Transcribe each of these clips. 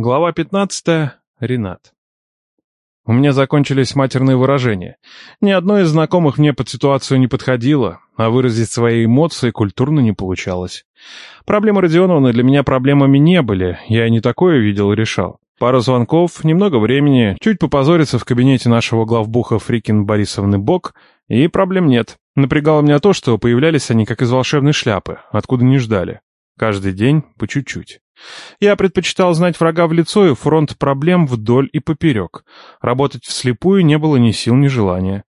Глава 15. Ренат. У меня закончились матерные выражения. Ни одно из знакомых мне под ситуацию не подходило, а выразить свои эмоции культурно не получалось. Проблемы Родионовны для меня проблемами не были, я и не такое видел и решал. Пару звонков, немного времени, чуть попозориться в кабинете нашего главбуха Фрикин Борисовны Бок, и проблем нет. Напрягало меня то, что появлялись они как из волшебной шляпы, откуда не ждали. Каждый день по чуть-чуть. Я предпочитал знать врага в лицо и фронт проблем вдоль и поперек. Работать вслепую не было ни сил, ни желания.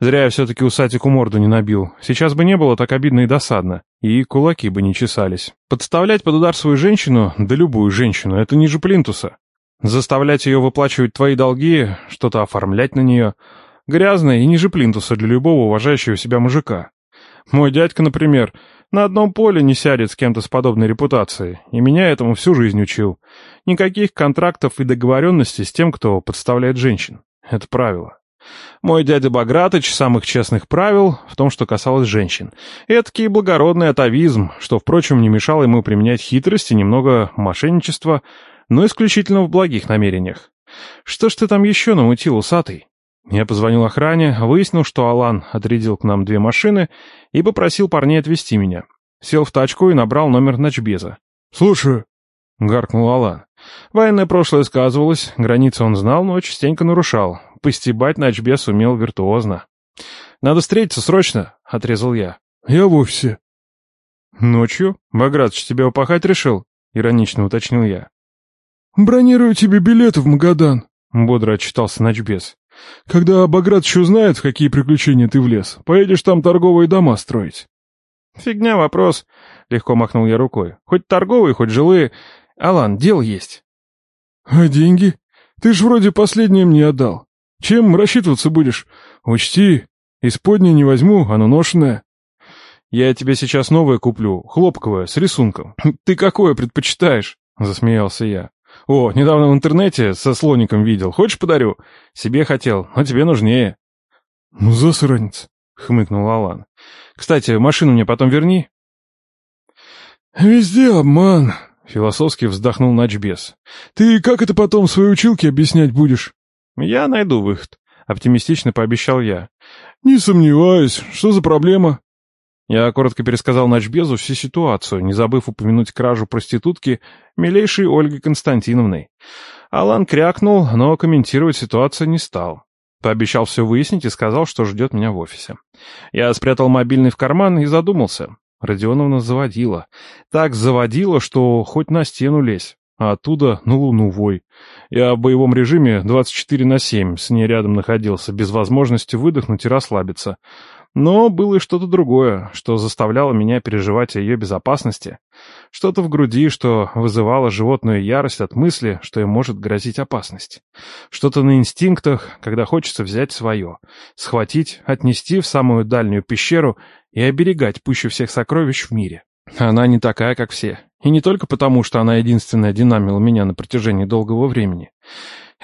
Зря я все-таки усатику морду не набил. Сейчас бы не было так обидно и досадно. И кулаки бы не чесались. Подставлять под удар свою женщину, да любую женщину, это ниже плинтуса. Заставлять ее выплачивать твои долги, что-то оформлять на нее. Грязно и ниже плинтуса для любого уважающего себя мужика. Мой дядька, например, на одном поле не сядет с кем-то с подобной репутацией, и меня этому всю жизнь учил. Никаких контрактов и договоренностей с тем, кто подставляет женщин. Это правило. Мой дядя Багратыч самых честных правил в том, что касалось женщин. Эдакий благородный атовизм, что, впрочем, не мешало ему применять хитрость и немного мошенничества, но исключительно в благих намерениях. Что ж ты там еще намутил, усатый? Я позвонил охране, выяснил, что Алан отрядил к нам две машины и попросил парней отвезти меня. Сел в тачку и набрал номер ночбеза. «Слушаю», — гаркнул Алан. Военное прошлое сказывалось, границы он знал, но частенько нарушал. Постебать ночбез умел виртуозно. «Надо встретиться срочно», — отрезал я. «Я вовсе». «Ночью? Багратыч тебя упахать решил?» — иронично уточнил я. «Бронирую тебе билеты в Магадан», — бодро отчитался ночбез. Когда Багратыч узнает, в какие приключения ты влез, поедешь там торговые дома строить». «Фигня вопрос», — легко махнул я рукой. «Хоть торговые, хоть жилые. Алан, дел есть». «А деньги? Ты ж вроде последнее мне отдал. Чем рассчитываться будешь? Учти, исподнее не возьму, оно ношенное». «Я тебе сейчас новое куплю, хлопковое, с рисунком. Ты какое предпочитаешь?» — засмеялся я. «О, недавно в интернете со слоником видел. Хочешь, подарю? Себе хотел, но тебе нужнее». «Ну, засранец», — хмыкнул Алан. «Кстати, машину мне потом верни». «Везде обман», — философски вздохнул Ночбес. «Ты как это потом своей училке объяснять будешь?» «Я найду выход», — оптимистично пообещал я. «Не сомневаюсь. Что за проблема?» Я коротко пересказал Ночбезу всю ситуацию, не забыв упомянуть кражу проститутки милейшей Ольги Константиновной. Алан крякнул, но комментировать ситуацию не стал. Пообещал все выяснить и сказал, что ждет меня в офисе. Я спрятал мобильный в карман и задумался. Родионовна заводила. Так заводила, что хоть на стену лезь, а оттуда на луну вой. Я в боевом режиме 24 на 7 с ней рядом находился, без возможности выдохнуть и расслабиться. Но было и что-то другое, что заставляло меня переживать о ее безопасности. Что-то в груди, что вызывало животную ярость от мысли, что им может грозить опасность. Что-то на инстинктах, когда хочется взять свое, схватить, отнести в самую дальнюю пещеру и оберегать пуще всех сокровищ в мире. Она не такая, как все. И не только потому, что она единственная динамила меня на протяжении долгого времени.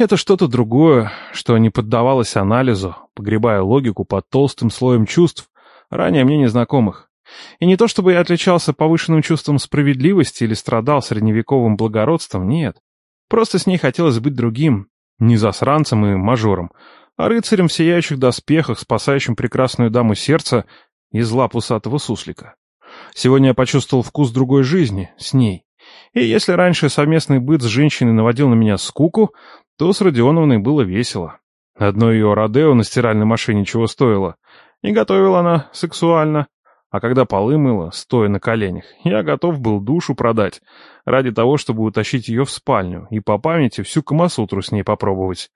Это что-то другое, что не поддавалось анализу, погребая логику под толстым слоем чувств, ранее мне незнакомых. И не то чтобы я отличался повышенным чувством справедливости или страдал средневековым благородством, нет. Просто с ней хотелось быть другим, не засранцем и мажором, а рыцарем в сияющих доспехах, спасающим прекрасную даму сердца из лап усатого суслика. Сегодня я почувствовал вкус другой жизни, с ней. И если раньше совместный быт с женщиной наводил на меня скуку, то с Родионовной было весело. Одно ее Родео на стиральной машине чего стоило. И готовила она сексуально. А когда полы мыла, стоя на коленях, я готов был душу продать, ради того, чтобы утащить ее в спальню и по памяти всю Камасутру с ней попробовать.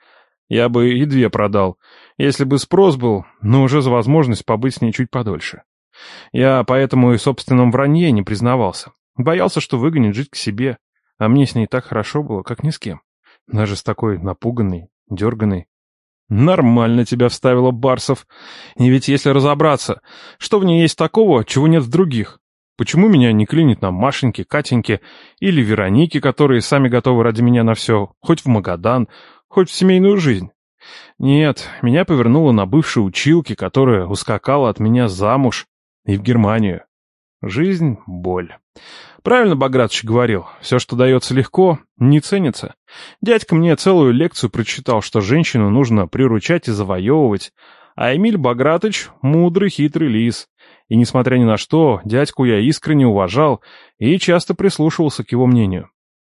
Я бы и две продал, если бы спрос был, но уже за возможность побыть с ней чуть подольше. Я поэтому и собственном вранье не признавался. Боялся, что выгонит жить к себе, а мне с ней так хорошо было, как ни с кем. Даже с такой напуганной, дерганой. Нормально тебя вставила Барсов. И ведь если разобраться, что в ней есть такого, чего нет в других? Почему меня не клинит на Машеньке, Катеньке или Веронике, которые сами готовы ради меня на все, хоть в Магадан, хоть в семейную жизнь? Нет, меня повернуло на бывшей училке, которая ускакала от меня замуж и в Германию. Жизнь — боль. Правильно Багратович говорил, все, что дается легко, не ценится. Дядька мне целую лекцию прочитал, что женщину нужно приручать и завоевывать, а Эмиль Багратович — мудрый, хитрый лис. И, несмотря ни на что, дядьку я искренне уважал и часто прислушивался к его мнению.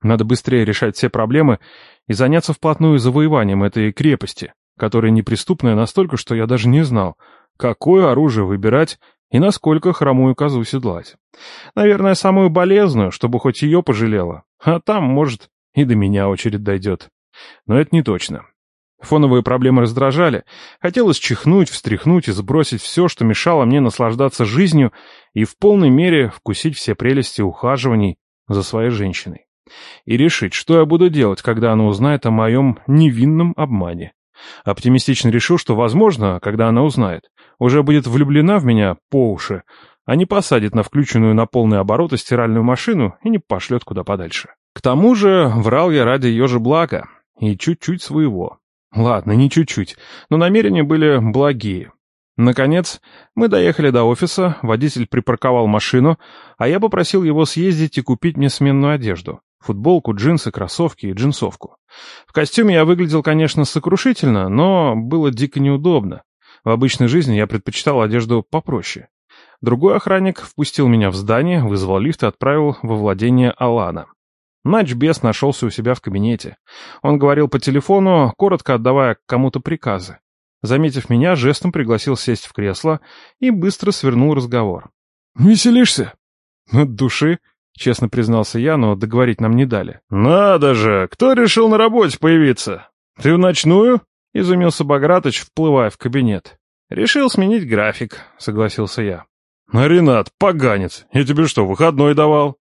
Надо быстрее решать все проблемы и заняться вплотную завоеванием этой крепости, которая неприступная настолько, что я даже не знал, какое оружие выбирать и насколько хромую козу седлать. Наверное, самую болезную, чтобы хоть ее пожалела, а там, может, и до меня очередь дойдет. Но это не точно. Фоновые проблемы раздражали. Хотелось чихнуть, встряхнуть и сбросить все, что мешало мне наслаждаться жизнью и в полной мере вкусить все прелести ухаживаний за своей женщиной. И решить, что я буду делать, когда она узнает о моем невинном обмане. Оптимистично решил, что, возможно, когда она узнает, уже будет влюблена в меня по уши, а не посадит на включенную на полный обороты стиральную машину и не пошлет куда подальше. К тому же врал я ради ее же блага и чуть-чуть своего. Ладно, не чуть-чуть, но намерения были благие. Наконец, мы доехали до офиса, водитель припарковал машину, а я попросил его съездить и купить мне сменную одежду. Футболку, джинсы, кроссовки и джинсовку. В костюме я выглядел, конечно, сокрушительно, но было дико неудобно. В обычной жизни я предпочитал одежду попроще. Другой охранник впустил меня в здание, вызвал лифт и отправил во владение Алана. Начбес нашелся у себя в кабинете. Он говорил по телефону, коротко отдавая кому-то приказы. Заметив меня, жестом пригласил сесть в кресло и быстро свернул разговор. «Веселишься?» «От души», — честно признался я, но договорить нам не дали. «Надо же! Кто решил на работе появиться? Ты в ночную?» — изумился Багратыч, вплывая в кабинет. «Решил сменить график», — согласился я. «А Ренат, поганец, я тебе что, выходной давал?»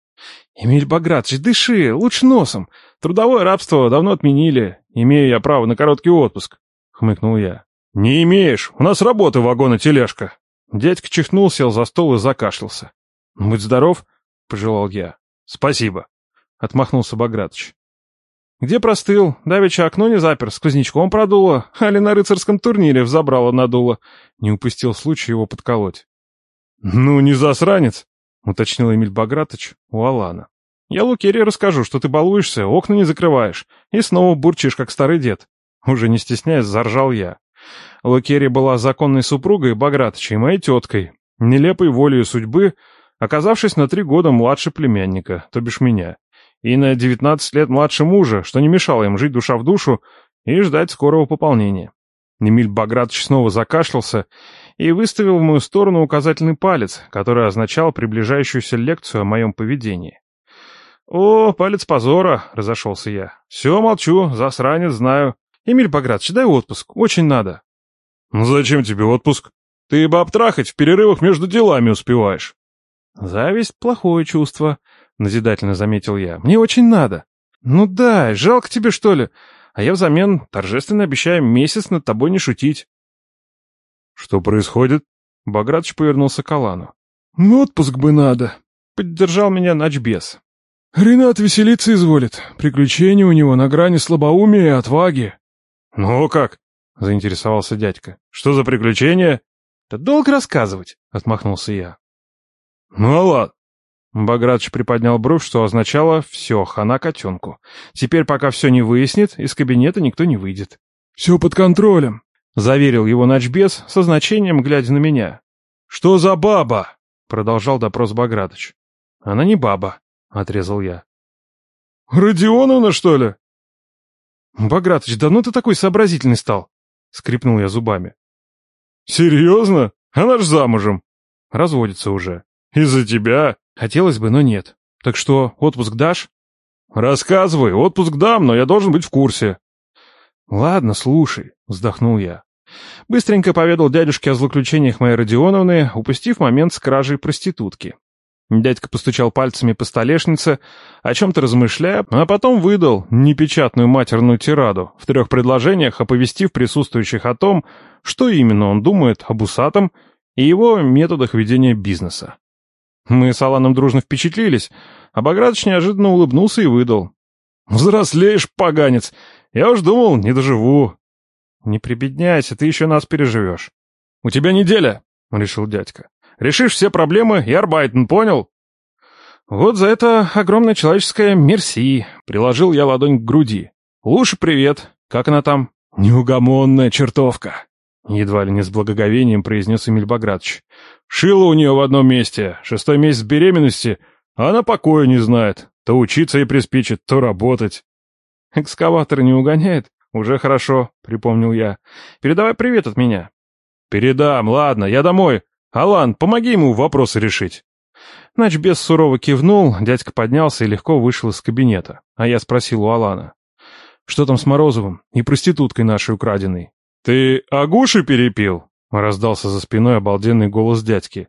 «Эмиль Багратович, дыши, лучше носом. Трудовое рабство давно отменили. Имею я право на короткий отпуск», — хмыкнул я. «Не имеешь. У нас работа вагона тележка». Дядька чихнул, сел за стол и закашлялся. «Будь здоров», — пожелал я. «Спасибо», — отмахнулся Багратович. «Где простыл? Давеча окно не запер, сквознячком продуло, али на рыцарском турнире взобрало надуло». Не упустил случай его подколоть. «Ну, не засранец», — уточнил Эмиль Багратович у Алана. «Я Лукерии расскажу, что ты балуешься, окна не закрываешь, и снова бурчишь, как старый дед». Уже не стесняясь, заржал я. Лукерия была законной супругой Багратыча и моей теткой, нелепой волею судьбы, оказавшись на три года младше племянника, то бишь меня, и на девятнадцать лет младше мужа, что не мешало им жить душа в душу и ждать скорого пополнения. Эмиль Багратович снова закашлялся и выставил в мою сторону указательный палец, который означал приближающуюся лекцию о моем поведении. «О, палец позора!» — разошелся я. «Все, молчу, засранец, знаю. Эмиль Багратович, дай отпуск, очень надо». «Ну зачем тебе отпуск? Ты бы обтрахать в перерывах между делами успеваешь». «Зависть — плохое чувство», — назидательно заметил я. «Мне очень надо». «Ну дай, жалко тебе, что ли? А я взамен торжественно обещаю месяц над тобой не шутить». «Что происходит?» Багратович повернулся к Алану. «Ну, отпуск бы надо», — поддержал меня начбес. «Ренат веселиться изволит. Приключения у него на грани слабоумия и отваги». «Ну как?» — заинтересовался дядька. «Что за приключения?» «Да долго рассказывать», — отмахнулся я. «Ну а ладно». Багратович приподнял бровь, что означало «все, хана котенку». Теперь, пока все не выяснит, из кабинета никто не выйдет. «Все под контролем», — заверил его начбес со значением, глядя на меня. «Что за баба?» — продолжал допрос Багратович. «Она не баба», — отрезал я. «Родионовна, что ли?» «Багратович, да ну ты такой сообразительный стал!» — скрипнул я зубами. «Серьезно? Она ж замужем!» «Разводится уже». «Из-за тебя?» «Хотелось бы, но нет. Так что, отпуск дашь?» «Рассказывай, отпуск дам, но я должен быть в курсе». «Ладно, слушай», — вздохнул я. Быстренько поведал дядюшке о злоключениях моей Родионовны, упустив момент с кражей проститутки. Дядька постучал пальцами по столешнице, о чем-то размышляя, а потом выдал непечатную матерную тираду, в трех предложениях оповестив присутствующих о том, что именно он думает об усатом и его методах ведения бизнеса. Мы с Аланом дружно впечатлились, а Багратович неожиданно улыбнулся и выдал. «Взрослеешь, поганец! Я уж думал, не доживу». «Не прибедняйся, ты еще нас переживешь». «У тебя неделя», — решил дядька. Решишь все проблемы и Арбайтен, понял?» «Вот за это огромное человеческое мерси!» — приложил я ладонь к груди. «Лучше привет! Как она там?» «Неугомонная чертовка!» Едва ли не с благоговением произнес Эмиль Багратович. «Шила у нее в одном месте, шестой месяц беременности, а она покоя не знает. То учиться ей приспичит, то работать». «Экскаватор не угоняет? Уже хорошо», — припомнил я. «Передавай привет от меня». «Передам, ладно, я домой. Алан, помоги ему вопросы решить». Начбес сурово кивнул, дядька поднялся и легко вышел из кабинета. А я спросил у Алана. «Что там с Морозовым и проституткой нашей украденной?» «Ты Агуши перепил?» — раздался за спиной обалденный голос дядьки.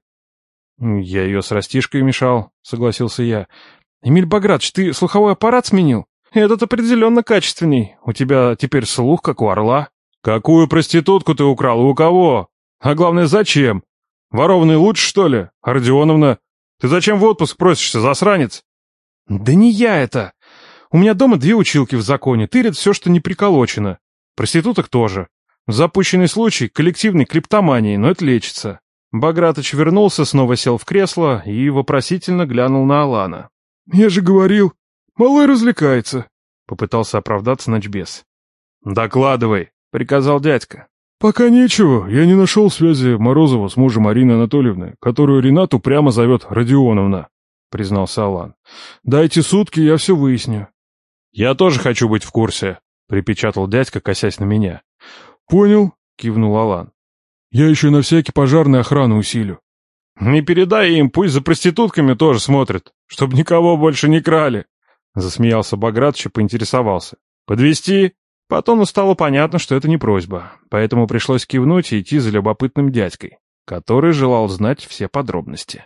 «Я ее с растишкой мешал», — согласился я. «Эмиль Багратович, ты слуховой аппарат сменил? Этот определенно качественней. У тебя теперь слух, как у орла». «Какую проститутку ты украл и у кого? А главное, зачем? Ворованный лучше, что ли? Родионовна, ты зачем в отпуск просишься, засранец?» «Да не я это. У меня дома две училки в законе, тырят все, что не приколочено. Проституток тоже. Запущенный случай коллективной клептомании, но это лечится. Багратыч вернулся, снова сел в кресло и вопросительно глянул на Алана. «Я же говорил, малой развлекается», — попытался оправдаться ночбес. «Докладывай», — приказал дядька. «Пока нечего, я не нашел связи Морозова с мужем Арины Анатольевны, которую Ренату прямо зовет Родионовна», — признался Алан. «Дайте сутки, я все выясню». «Я тоже хочу быть в курсе», — припечатал дядька, косясь на меня. «Понял», — кивнул Алан. «Я еще на всякий пожарный охрану усилю». «Не передай им, пусть за проститутками тоже смотрят, чтобы никого больше не крали», — засмеялся Багратович и поинтересовался. «Подвести? Потом стало понятно, что это не просьба, поэтому пришлось кивнуть и идти за любопытным дядькой, который желал знать все подробности.